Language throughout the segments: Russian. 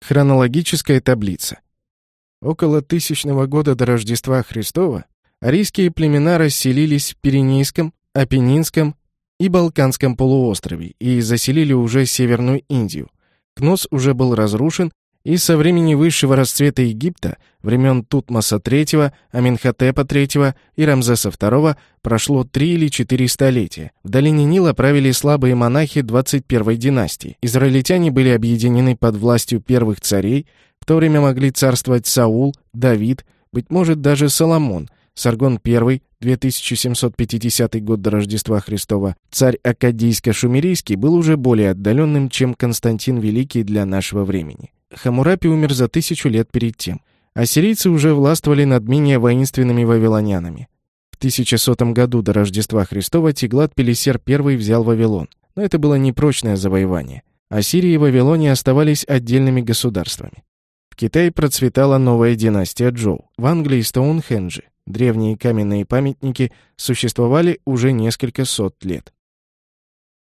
Хронологическая таблица. Около тысячного года до Рождества Христова арийские племена расселились в Пиренейском, Апеннинском и Балканском полуострове и заселили уже Северную Индию. Кнос уже был разрушен, и со времени высшего расцвета Египта, времен Тутмоса III, Аминхотепа III и Рамзеса II, прошло три или четыре столетия. В долине Нила правили слабые монахи 21 династии. Израильтяне были объединены под властью первых царей, в то время могли царствовать Саул, Давид, быть может даже Соломон, Саргон I, 2750 год до Рождества Христова, царь Акадийско-Шумерийский был уже более отдаленным, чем Константин Великий для нашего времени. Хамурапи умер за тысячу лет перед тем. Ассирийцы уже властвовали над менее воинственными вавилонянами. В 1100 году до Рождества Христова Теглат-Пелесер I взял Вавилон. Но это было непрочное завоевание. Ассирия и Вавилония оставались отдельными государствами. В Китае процветала новая династия Джоу. В Англии Стоунхенджи, древние каменные памятники, существовали уже несколько сот лет.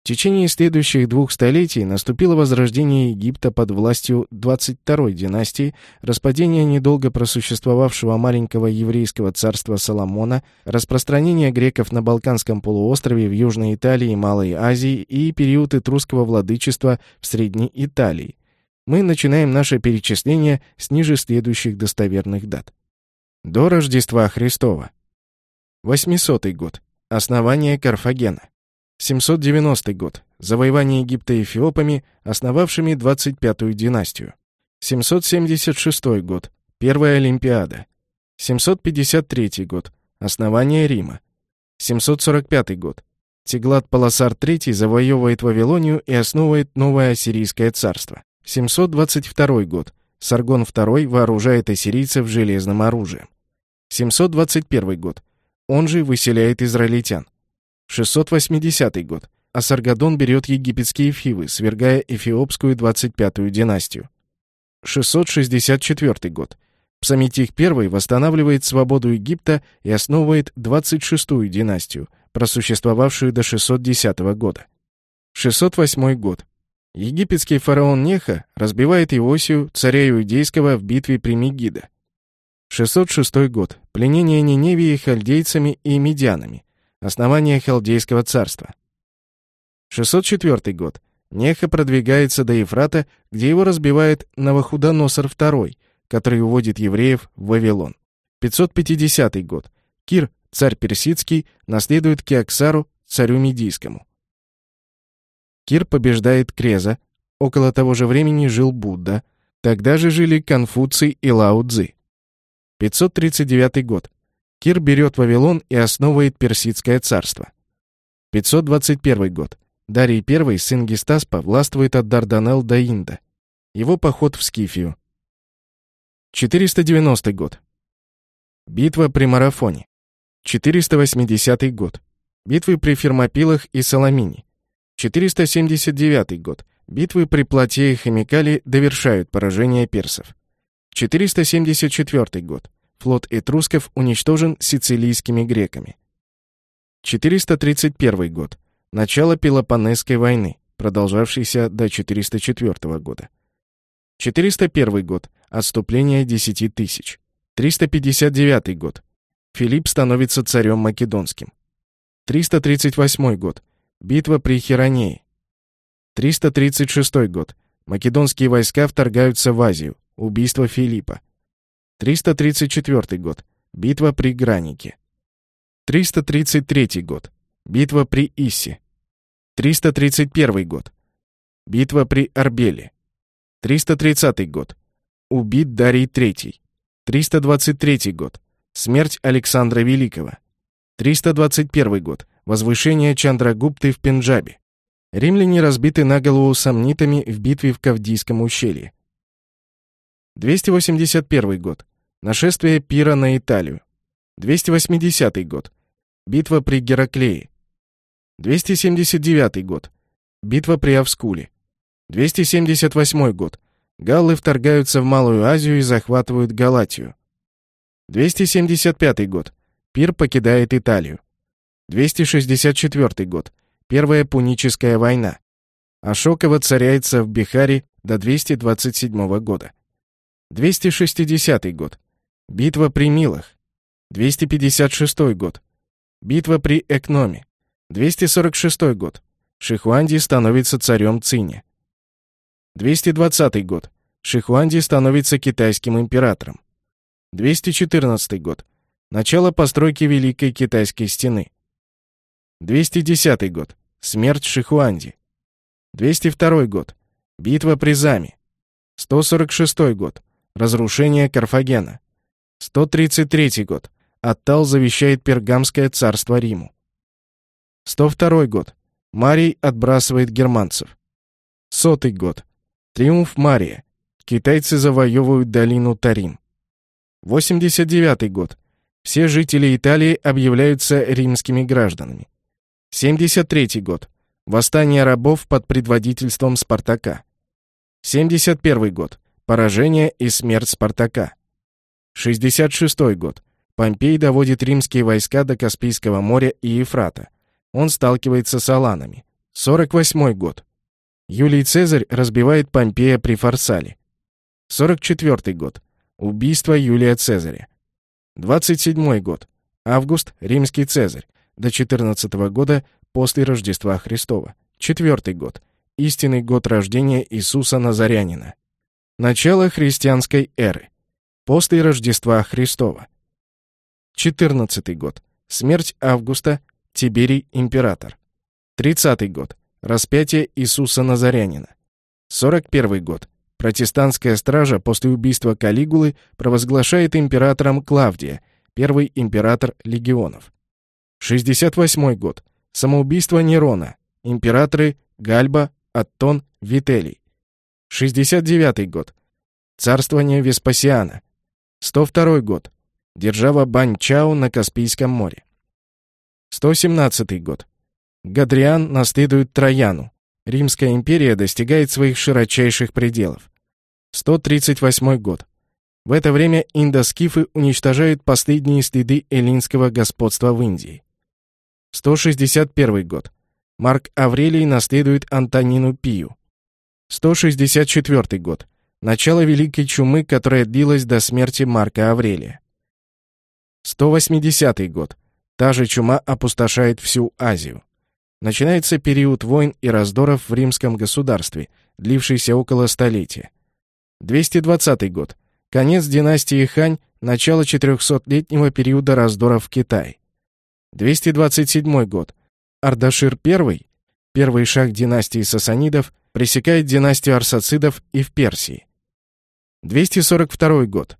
В течение следующих двух столетий наступило возрождение Египта под властью 22-й династии, распадение недолго просуществовавшего маленького еврейского царства Соломона, распространение греков на Балканском полуострове в Южной Италии и Малой Азии и период этрусского владычества в Средней Италии. Мы начинаем наше перечисление с ниже следующих достоверных дат. До Рождества Христова. 800 год. Основание Карфагена. 790 год. Завоевание Египта эфиопами, основавшими 25-ю династию. 776 год. Первая Олимпиада. 753 год. Основание Рима. 745 год. Теглат-Паласар III завоевывает Вавилонию и основывает новое ассирийское царство. 722 год. Саргон II вооружает ассирийцев железным оружием. 721 год. Он же выселяет израильтян. 680 год. Асаргадон берет египетские фивы, свергая эфиопскую 25-ю династию. 664 год. Псаметих I восстанавливает свободу Египта и основывает 26-ю династию, просуществовавшую до 610 года. 608 год. Египетский фараон Неха разбивает Иосию, царя иудейского, в битве при Мегидо. 606 год. Пленение Ниневии хальдейцами и медианами. Основание Халдейского царства. 604 год. Неха продвигается до Ефрата, где его разбивает Навахудоносор II, который уводит евреев в Вавилон. 550 год. Кир, царь персидский, наследует Кеоксару, царю медийскому. Кир побеждает Креза. Около того же времени жил Будда. Тогда же жили Конфуций и Лао Цзы. 539 год. Кир берет Вавилон и основывает Персидское царство. 521 год. Дарий I, сын Гестаспа, властвует от Дарданелл до Инда. Его поход в Скифию. 490 год. Битва при Марафоне. 480 год. Битвы при Фермопилах и Соломине. 479 год. Битвы при Плате и Химикале довершают поражение персов. 474 год. Флот этрусков уничтожен сицилийскими греками. 431 год. Начало Пелопонесской войны, продолжавшейся до 404 года. 401 год. Отступление 10 тысяч. 359 год. Филипп становится царем македонским. 338 год. Битва при Херонее. 336 год. Македонские войска вторгаются в Азию. Убийство Филиппа. 334 год. Битва при Гранике. 333 год. Битва при Иссе. 331 год. Битва при Арбеле. 330 год. Убит Дарий III. 323 год. Смерть Александра Великого. 321 год. Возвышение Чандрагупты в Пенджабе. Римляне разбиты на голову сомнитами в битве в Кавдийском ущелье. 281 год. Нашествие Пира на Италию. 280 год. Битва при Гераклее. 279 год. Битва при Авскуле. 278 год. Галлы вторгаются в Малую Азию и захватывают Галатию. 275 год. Пир покидает Италию. 264 год. Первая Пуническая война. Ашока воцаряется в Бихаре до 227 года. 260 год. Битва при Милах. 256 год. Битва при Экноме. 246 год. Шихуанди становится царем Циня. 220 год. Шихуанди становится китайским императором. 214 год. Начало постройки Великой Китайской стены. 210 год. Смерть Шихуанди. 202 год. Битва при Заме. 146 год. Разрушение Карфагена. 133 год. Аттал завещает Пергамское царство Риму. 102 год. Марий отбрасывает германцев. Сотый год. Триумф Мария. Китайцы завоевывают долину Тарим. 89 год. Все жители Италии объявляются римскими гражданами. 73 год. Восстание рабов под предводительством Спартака. 71 год. Поражение и смерть Спартака. 66 год. Помпей доводит римские войска до Каспийского моря и Ефрата. Он сталкивается с аланами. 48 год. Юлий Цезарь разбивает Помпея при Фарсале. 44 год. Убийство Юлия Цезаря. 27 год. Август, римский Цезарь. До 14 года после Рождества Христова. Четвертый год. Истинный год рождения Иисуса Назарянина. Начало христианской эры. После Рождества Христова. 14 год. Смерть Августа, Тиберий император. 30 год. Распятие Иисуса Назарянина. 41 год. Протестантская стража после убийства Калигулы провозглашает императором Клавдия, первый император легионов. 68 год. Самоубийство Нерона. Императоры Гальба, Аттон, Вителий. 69 год. Царствование Веспасиана. 102 год. Держава Банчау на Каспийском море. 117 год. Гадриан наследует Трояну. Римская империя достигает своих широчайших пределов. 138 год. В это время индоскифы уничтожают последние следы эллинского господства в Индии. 161 год. Марк Аврелий наследует Антонину Пию. 164 год. Начало Великой Чумы, которая длилась до смерти Марка Аврелия. 180 год. Та же чума опустошает всю Азию. Начинается период войн и раздоров в римском государстве, длившийся около столетия. 220 год. Конец династии Хань, начало 400-летнего периода раздоров в Китае. 227 год. Ардашир I, первый шаг династии сасанидов, пресекает династию арсацидов и в Персии. 242 год.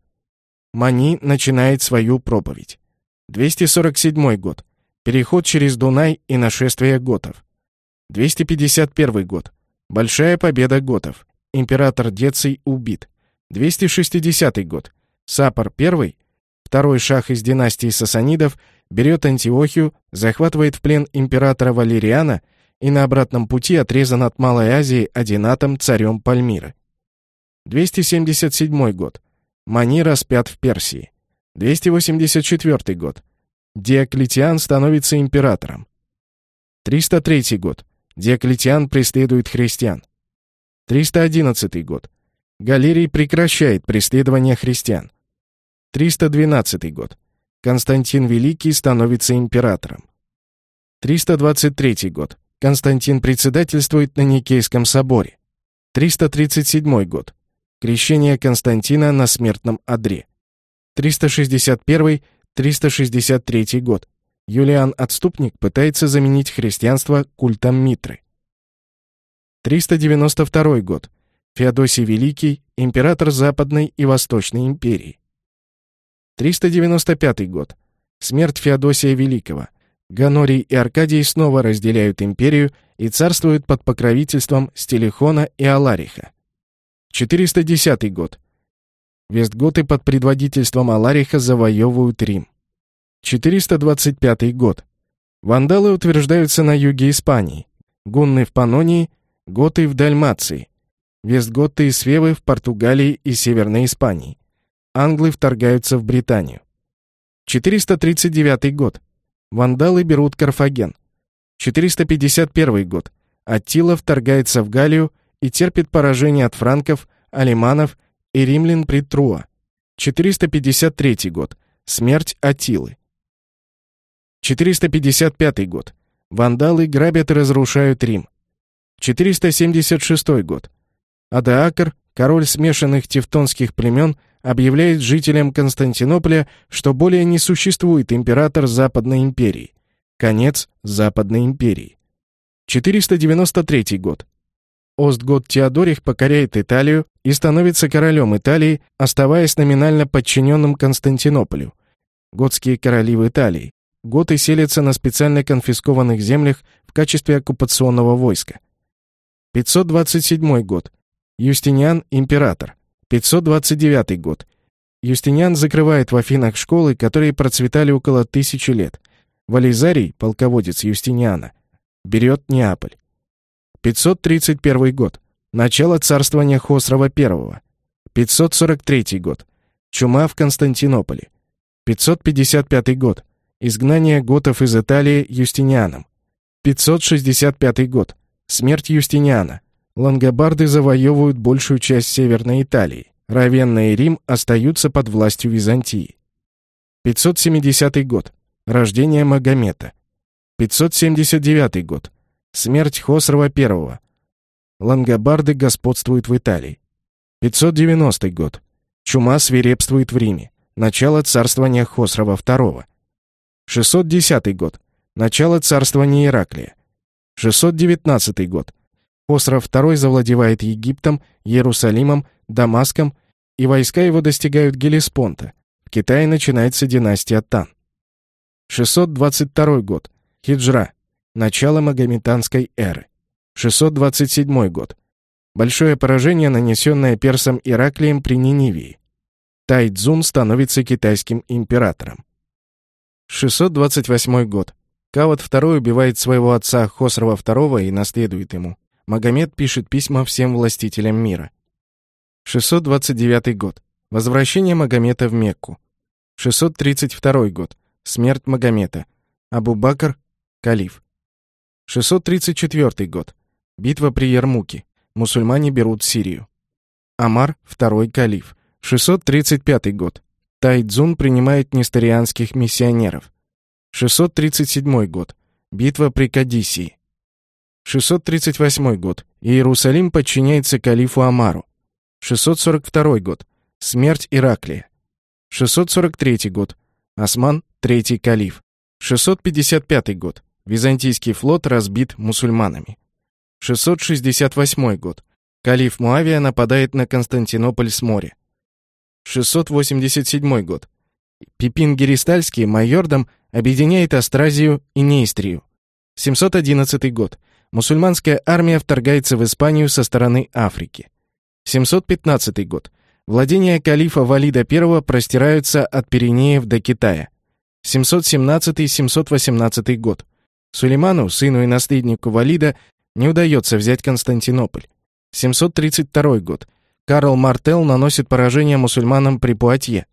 Мани начинает свою проповедь. 247 год. Переход через Дунай и нашествие готов. 251 год. Большая победа готов. Император Деций убит. 260 год. Сапор I, второй шах из династии сасанидов, берет Антиохию, захватывает в плен императора Валериана и на обратном пути отрезан от Малой Азии Адинатом, царем Пальмиры. 277 год. Мани распят в Персии. 284 год. Диоклетиан становится императором. 303 год. Диоклетиан преследует христиан. 311 год. Галерий прекращает преследование христиан. 312 год. Константин Великий становится императором. 323 год. Константин председательствует на Никейском соборе. 337 год. Крещение Константина на смертном одре. 361-363 год. Юлиан Отступник пытается заменить христианство культом Митры. 392 год. Феодосий Великий, император Западной и Восточной империи. 395 год. Смерть Феодосия Великого. Ганорий и Аркадий снова разделяют империю и царствуют под покровительством Стелихона и Алариха. 410 год. Вестготы под предводительством Алариха завоевывают Рим. 425 год. Вандалы утверждаются на юге Испании, гунны в Панонии, готы в Дальмации, вестготы и свевы в Португалии и Северной Испании. Англы вторгаются в Британию. 439 год. Вандалы берут Карфаген. 451 год. Аттила вторгается в Галлию и терпит поражение от франков, алиманов и римлян при Труа. 453 год. Смерть Атилы. 455 год. Вандалы грабят и разрушают Рим. 476 год. Адаакр, король смешанных тевтонских племен, объявляет жителям Константинополя, что более не существует император Западной империи. Конец Западной империи. 493 год. Остгот Теодорих покоряет Италию и становится королем Италии, оставаясь номинально подчиненным Константинополю. Готские короли в Италии. Готы селятся на специально конфискованных землях в качестве оккупационного войска. 527 год. Юстиниан – император. 529 год. Юстиниан закрывает в Афинах школы, которые процветали около тысячи лет. Вализарий, полководец Юстиниана, берет Неаполь. 531 год. Начало царствования Хосрова I. 543 год. Чума в Константинополе. 555 год. Изгнание готов из Италии Юстинианом. 565 год. Смерть Юстиниана. Лангобарды завоевывают большую часть Северной Италии. Равенна и Рим остаются под властью Византии. 570 год. Рождение Магомета. 579 год. Смерть Хосрова I. Лангобарды господствуют в Италии. 590 год. Чума свирепствует в Риме. Начало царствования Хосрова II. 610 год. Начало царствования Ираклия. 619 год. Хосров II завладевает Египтом, Иерусалимом, Дамаском, и войска его достигают Гелеспонта. В Китае начинается династия Тан. 622 год. Хиджра. Начало Магометанской эры. 627 год. Большое поражение, нанесенное персом Ираклием при Нинивии. Тайцзун становится китайским императором. 628 год. Кават II убивает своего отца Хосрова II и наследует ему. Магомед пишет письма всем властителям мира. 629 год. Возвращение Магомета в Мекку. 632 год. Смерть Магомета. Абу-Бакр, калиф. 634 год. Битва при Ярмуке. Мусульмане берут Сирию. Амар, второй калиф. 635 год. Тайцзун принимает несторианских миссионеров. 637 год. Битва при Кадисии. 638 год. Иерусалим подчиняется калифу Амару. 642 год. Смерть Ираклия. 643 год. Осман, третий калиф. 655 год. Византийский флот разбит мусульманами. 668 год. Калиф Муавия нападает на Константинополь с моря. 687 год. Пипин Геристальский майордом объединяет Астразию и Нейстрию. 711 год. Мусульманская армия вторгается в Испанию со стороны Африки. 715 год. Владения калифа Валида I простираются от Пиренеев до Китая. 717-718 год. Сулейману, сыну и наследнику Валида, не удается взять Константинополь. 732 год. Карл Мартел наносит поражение мусульманам при Пуатье.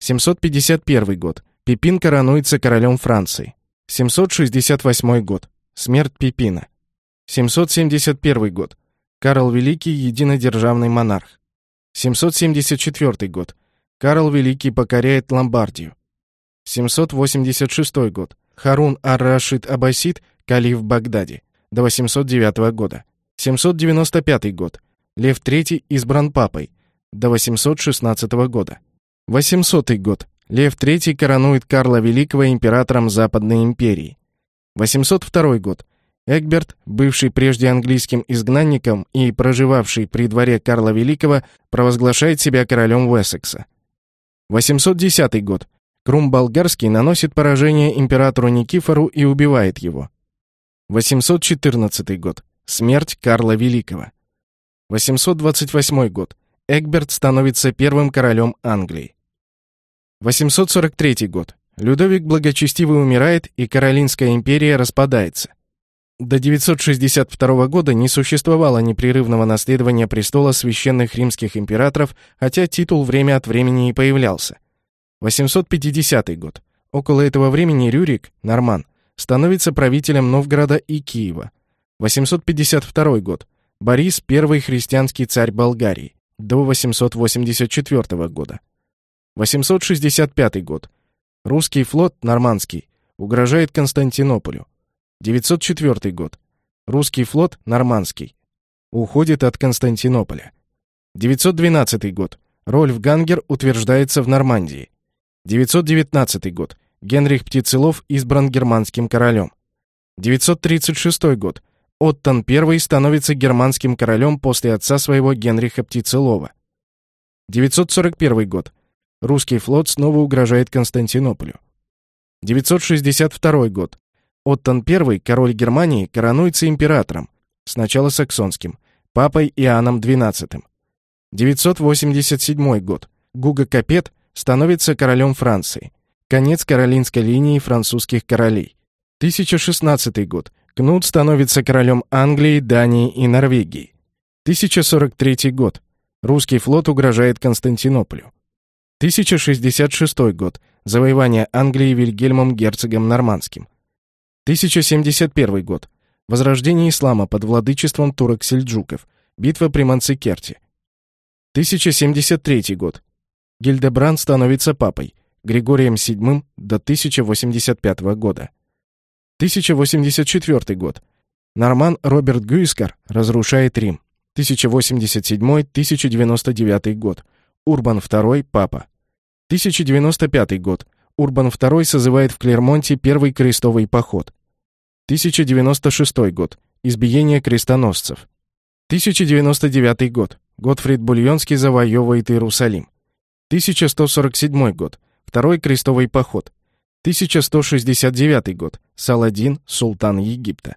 751 год. Пипин коронуется королем Франции. 768 год. Смерть Пипина. 771 год. Карл Великий – единодержавный монарх. 774 год. Карл Великий покоряет Ломбардию. 786 год. Харун ар-Рашид Аббасид – калиф в Багдаде. До 809 года. 795 год. Лев III избран папой. До 816 года. 800 год. Лев III коронует Карла Великого императором Западной империи. 802 год. Эгберт, бывший прежде английским изгнанником и проживавший при дворе Карла Великого, провозглашает себя королем Уэссекса. 810 год. Крум Болгарский наносит поражение императору Никифору и убивает его. 814 год. Смерть Карла Великого. 828 год. Эгберт становится первым королем Англии. 843 год. Людовик Благочестивый умирает, и Каролинская империя распадается. До 962 года не существовало непрерывного наследования престола священных римских императоров, хотя титул время от времени и появлялся. 850 год. Около этого времени Рюрик, норман, становится правителем Новгорода и Киева. 852 год. Борис – первый христианский царь Болгарии до 884 года. 865 год. Русский флот, нормандский, угрожает Константинополю. 904 год. Русский флот, нормандский, уходит от Константинополя. 912 год. Рольф Гангер утверждается в Нормандии. 919 год. Генрих Птицелов избран германским королем. 936 год. Оттон I становится германским королем после отца своего Генриха Птицелова. 941 год. Русский флот снова угрожает Константинополю. 962 год. Оттон I, король Германии, коронуется императором, сначала саксонским, папой Иоанном XII. 987 год. Гуго Капет становится королем Франции. Конец каролинской линии французских королей. 1016 год. Кнут становится королем Англии, Дании и Норвегии. 1043 год. Русский флот угрожает Константинополю. 1066 год. Завоевание Англии Вильгельмом герцогом Нормандским. 1071 год. Возрождение ислама под владычеством турок-сельджуков. Битва при Манцикерте. 1073 год. Гильдебранд становится папой. Григорием VII до 1085 года. 1084 год. Норман Роберт Гюйскар разрушает Рим. 1087-1099 год. Урбан II папа. 1095 год. Урбан II созывает в Клермонте первый крестовый поход. 1096 год. Избиение крестоносцев. 1099 год. Готфрид Бульонский завоевывает Иерусалим. 1147 год. Второй крестовый поход. 1169 год. Саладин, султан Египта.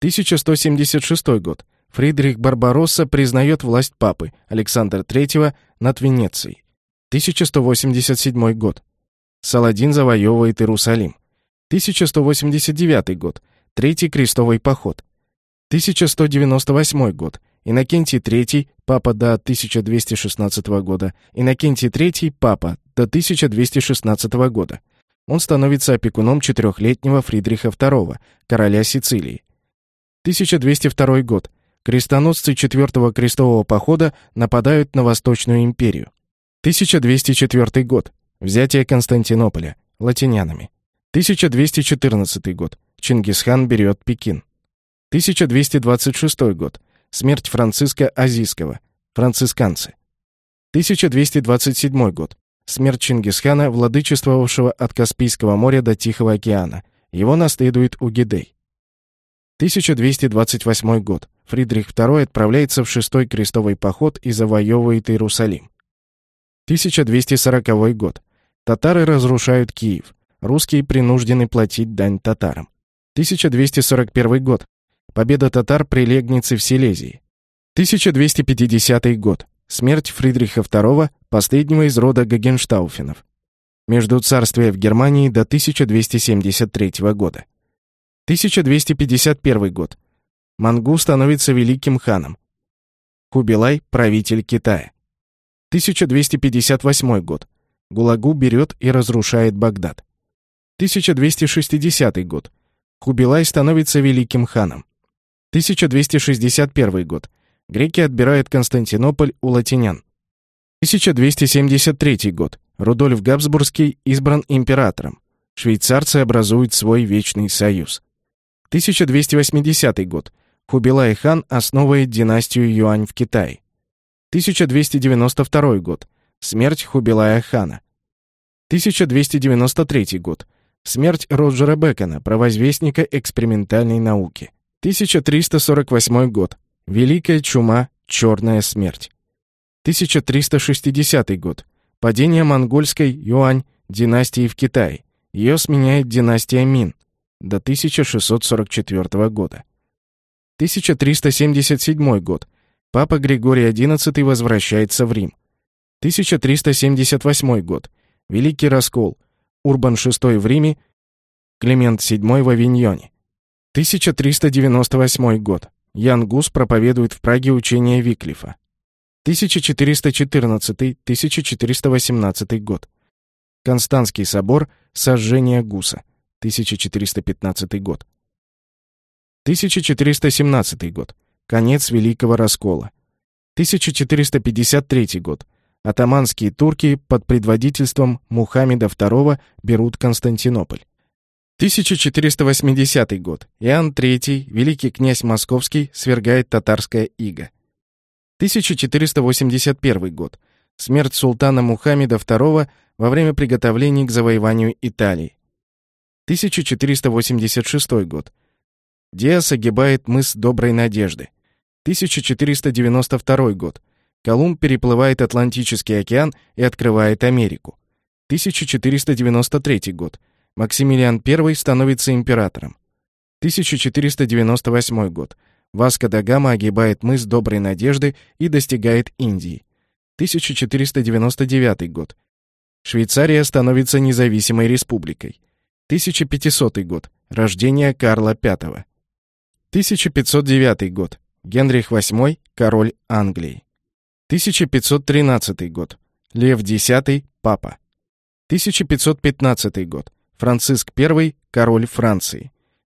1176 год. Фридрих Барбаросса признает власть папы Александра III над Венецией. 1187 год. Саладин завоевывает Иерусалим. 1189 год. Третий крестовый поход. 1198 год. Иннокентий III, папа до 1216 года. Иннокентий III, папа до 1216 года. Он становится опекуном четырехлетнего Фридриха II, короля Сицилии. 1202 год. Крестоносцы четвертого крестового похода нападают на Восточную империю. 1204 год. Взятие Константинополя латинянами. 1214 год. Чингисхан берет Пекин. 1226 год. Смерть Франциска Азийского. Францисканцы. 1227 год. Смерть Чингисхана, владычествовавшего от Каспийского моря до Тихого океана. Его наследует Угидей. 1228 год. Фридрих II отправляется в шестой крестовый поход и завоевывает Иерусалим. 1240 год. Татары разрушают Киев. Русские принуждены платить дань татарам. 1241 год. Победа татар при Легнице в Силезии. 1250 год. Смерть Фридриха II, последнего из рода Гагенштауфенов. Между царствия в Германии до 1273 года. 1251 год. Мангу становится великим ханом. Хубилай – правитель Китая. 1258 год. Гулагу берет и разрушает Багдад. 1260 год. Хубилай становится великим ханом. 1261 год. Греки отбирают Константинополь у латинян. 1273 год. Рудольф Габсбургский избран императором. Швейцарцы образуют свой вечный союз. 1280 год. Хубилай хан основывает династию Юань в Китае. 1292 год. Смерть Хубилая хана. 1293 год. Смерть Роджера Бекона, провозвестника экспериментальной науки. 1348 год. Великая чума, черная смерть. 1360 год. Падение монгольской Юань династии в Китае. Ее сменяет династия Мин до 1644 года. 1377 год. Папа Григорий XI возвращается в Рим. 1378 год. Великий раскол. Урбан VI в Риме, Климент VII в Авиньоне. 1398 год. Ян Гус проповедует в Праге учение Виклифа. 1414-1418 год. Константский собор, сожжение Гуса. 1415 год. 1417 год. Конец Великого Раскола. 1453 год. Атаманские турки под предводительством Мухаммеда II берут Константинополь. 1480 год. Иоанн III, великий князь Московский, свергает татарское иго. 1481 год. Смерть султана Мухаммеда II во время приготовлений к завоеванию Италии. 1486 год. Диас огибает мыс Доброй Надежды. 1492 год. Колумб переплывает Атлантический океан и открывает Америку. 1493 год. Максимилиан I становится императором. 1498 год. Васко да Гама огибает мыс Доброй Надежды и достигает Индии. 1499 год. Швейцария становится независимой республикой. 1500 год. Рождение Карла V. 1509 год. Генрих VIII, король Англии. 1513 год. Лев X, папа. 1515 год. Франциск I, король Франции.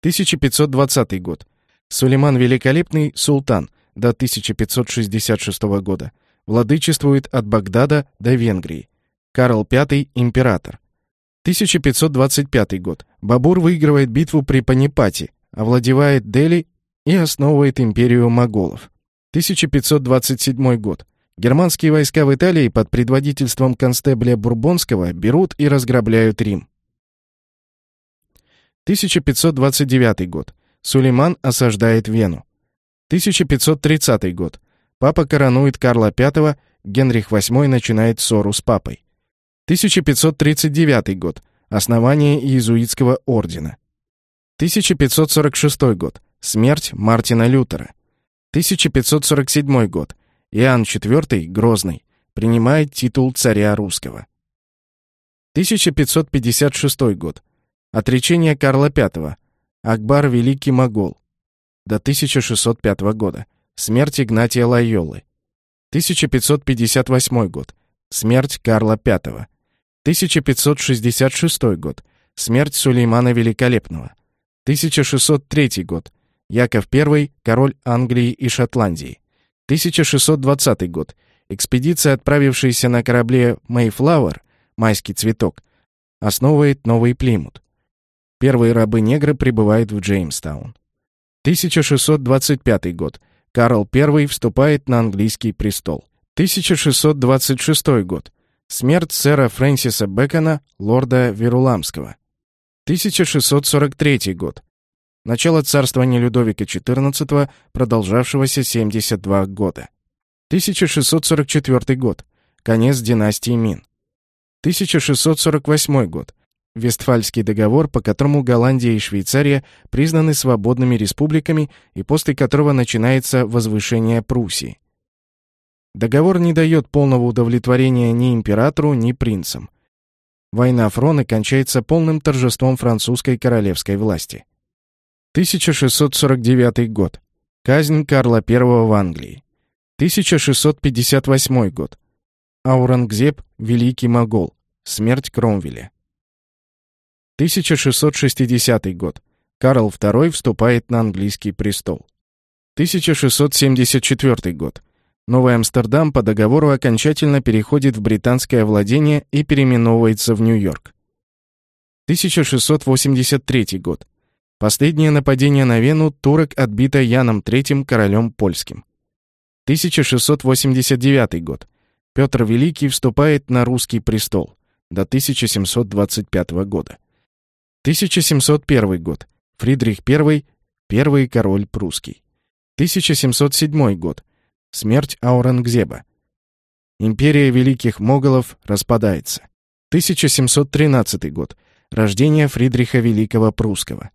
1520 год. Сулейман Великолепный, султан, до 1566 года. Владычествует от Багдада до Венгрии. Карл V, император. 1525 год. Бабур выигрывает битву при Панипати, овладевает Дели и основывает империю моголов. 1527 год. Германские войска в Италии под предводительством констебля Бурбонского берут и разграбляют Рим. 1529 год. Сулейман осаждает Вену. 1530 год. Папа коронует Карла V, Генрих VIII начинает ссору с папой. 1539 год. Основание иезуитского ордена. 1546 год. Смерть Мартина Лютера. 1547 год. Иоанн IV, Грозный, принимает титул царя русского. 1556 год. Отречение Карла V. Акбар Великий Могол. До 1605 года. Смерть Игнатия Лайолы. 1558 год. Смерть Карла V. 1566 год. Смерть Сулеймана Великолепного. 1603 год. Яков I, король Англии и Шотландии. 1620 год. Экспедиция, отправившаяся на корабле «Мэйфлауэр» «Майский цветок», основывает Новый Плимут. Первые рабы-негры прибывают в Джеймстаун. 1625 год. Карл I вступает на английский престол. 1626 год. Смерть сэра Фрэнсиса Бэкона, лорда Веруламского. 1643 год. Начало царствования Людовика XIV, продолжавшегося 72 года. 1644 год. Конец династии Мин. 1648 год. Вестфальский договор, по которому Голландия и Швейцария признаны свободными республиками и после которого начинается возвышение Пруссии. Договор не дает полного удовлетворения ни императору, ни принцам. Война Фрона кончается полным торжеством французской королевской власти. 1649 год. Казнь Карла I в Англии. 1658 год. Аурангзеб, Великий Могол. Смерть Кромвеля. 1660 год. Карл II вступает на английский престол. 1674 год. Новый Амстердам по договору окончательно переходит в британское владение и переименовывается в Нью-Йорк. 1683 год. Последнее нападение на Вену турок отбито Яном III, королем польским. 1689 год. Петр Великий вступает на русский престол до 1725 года. 1701 год. Фридрих I, первый король прусский. 1707 год. Смерть Аурангзеба. Империя великих моголов распадается. 1713 год. Рождение Фридриха Великого Прусского.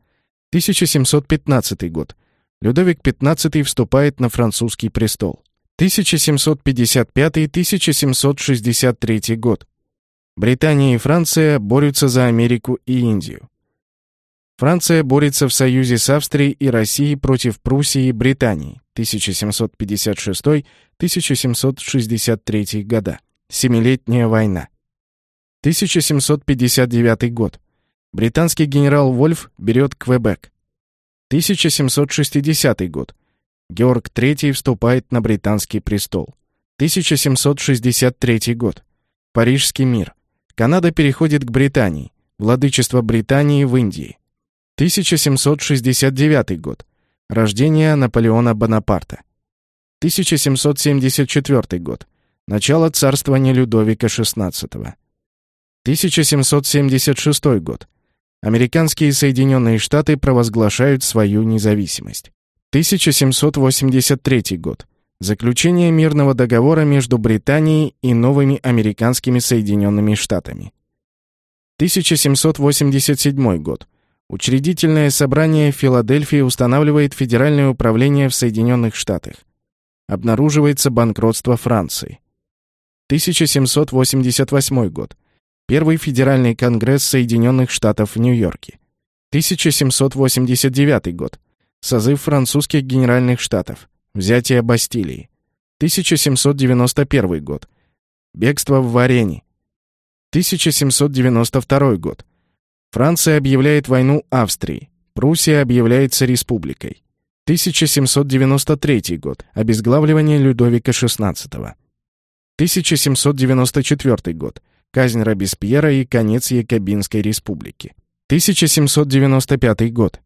1715 год. Людовик XV вступает на французский престол. 1755-1763 год. Британия и Франция борются за Америку и Индию. Франция борется в союзе с Австрией и Россией против Пруссии и Британии 1756-1763 года. Семилетняя война. 1759 год. Британский генерал Вольф берет Квебек. 1760 год. Георг III вступает на британский престол. 1763 год. Парижский мир. Канада переходит к Британии. Владычество Британии в Индии. 1769 год. Рождение Наполеона Бонапарта. 1774 год. Начало царствования Людовика XVI. 1776 год. Американские Соединенные Штаты провозглашают свою независимость. 1783 год. Заключение мирного договора между Британией и новыми американскими Соединенными Штатами. 1787 год. Учредительное собрание Филадельфии устанавливает федеральное управление в Соединенных Штатах. Обнаруживается банкротство Франции. 1788 год. Первый федеральный конгресс Соединенных Штатов в Нью-Йорке. 1789 год. Созыв французских генеральных штатов. Взятие Бастилии. 1791 год. Бегство в Варенье. 1792 год. Франция объявляет войну Австрии. Пруссия объявляется республикой. 1793 год. Обезглавливание Людовика XVI. 1794 год. Казнь Робеспьера и конец Якобинской республики. 1795 год.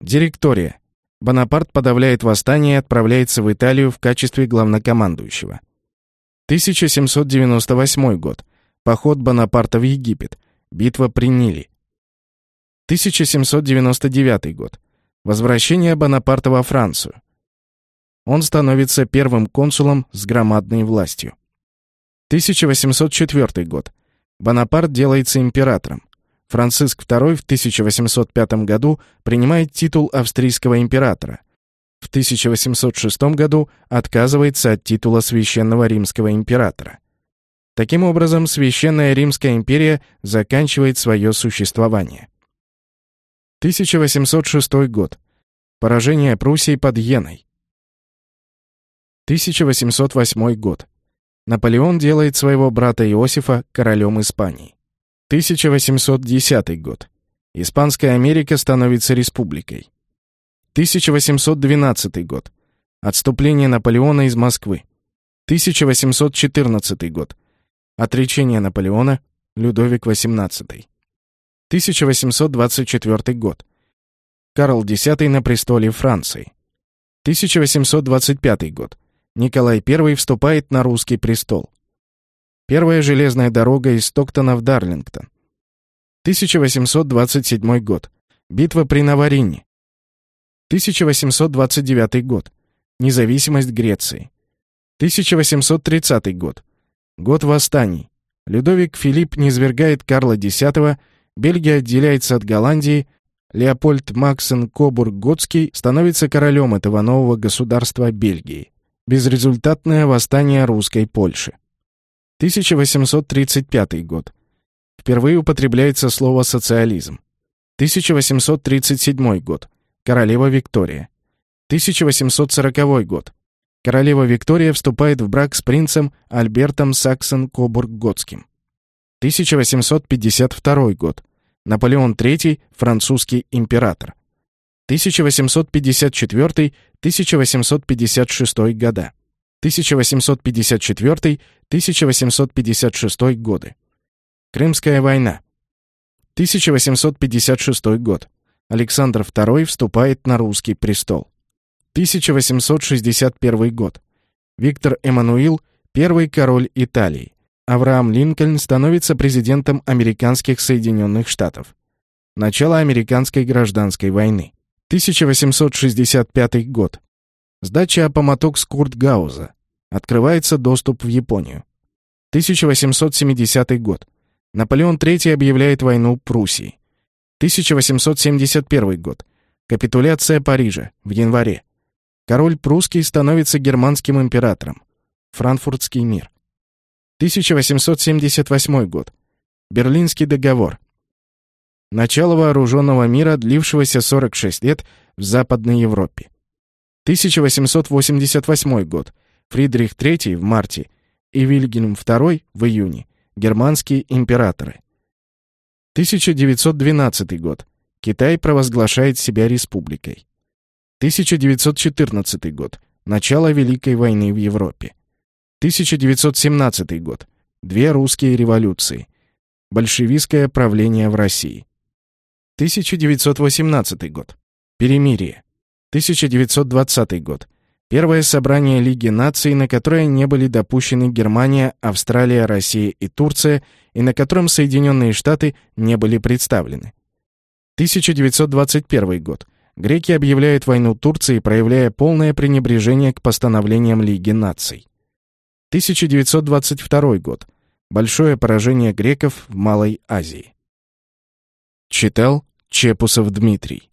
Директория. Бонапарт подавляет восстание и отправляется в Италию в качестве главнокомандующего. 1798 год. Поход Бонапарта в Египет. Битва при Ниле. 1799 год. Возвращение Бонапарта во Францию. Он становится первым консулом с громадной властью. 1804 год. Бонапарт делается императором. Франциск II в 1805 году принимает титул австрийского императора. В 1806 году отказывается от титула священного римского императора. Таким образом, Священная Римская империя заканчивает свое существование. 1806 год. Поражение Пруссии под Йеной. 1808 год. Наполеон делает своего брата Иосифа королем Испании. 1810 год. Испанская Америка становится республикой. 1812 год. Отступление Наполеона из Москвы. 1814 год. Отречение Наполеона. Людовик XVIII. 1824 год. Карл X на престоле Франции. 1825 год. Николай I вступает на русский престол. Первая железная дорога из Стоктона в Дарлингтон. 1827 год. Битва при Наварине. 1829 год. Независимость Греции. 1830 год. Год восстаний. Людовик Филипп низвергает Карла X, Бельгия отделяется от Голландии, Леопольд Максен Кобург-Готский становится королем этого нового государства Бельгии. Безрезультатное восстание русской Польши. 1835 год. Впервые употребляется слово «социализм». 1837 год. Королева Виктория. 1840 год. Королева Виктория вступает в брак с принцем Альбертом Саксон-Кобург-Готским. 1852 год. Наполеон III, французский император. 1854-1856 года. 1854-1856 годы. Крымская война. 1856 год. Александр II вступает на русский престол. 1861 год. Виктор Эммануил, первый король Италии. Авраам Линкольн становится президентом американских Соединенных Штатов. Начало американской гражданской войны. 1865 год. Сдача Апоmattox Скуртгауза. Открывается доступ в Японию. 1870 год. Наполеон III объявляет войну Пруссии. 1871 год. Капитуляция Парижа в январе. Король прусский становится германским императором. Франкфуртский мир. 1878 год. Берлинский договор. Начало вооруженного мира, длившегося 46 лет в Западной Европе. 1888 год. Фридрих III в марте и Вильгельм II в июне. Германские императоры. 1912 год. Китай провозглашает себя республикой. 1914 год. Начало Великой войны в Европе. 1917 год. Две русские революции. Большевистское правление в России. 1918 год. Перемирие. 1920 год. Первое собрание Лиги наций, на которое не были допущены Германия, Австралия, Россия и Турция, и на котором Соединенные Штаты не были представлены. 1921 год. Греки объявляют войну Турции, проявляя полное пренебрежение к постановлениям Лиги наций. 1922 год. Большое поражение греков в Малой Азии. Читал Чепусов Дмитрий.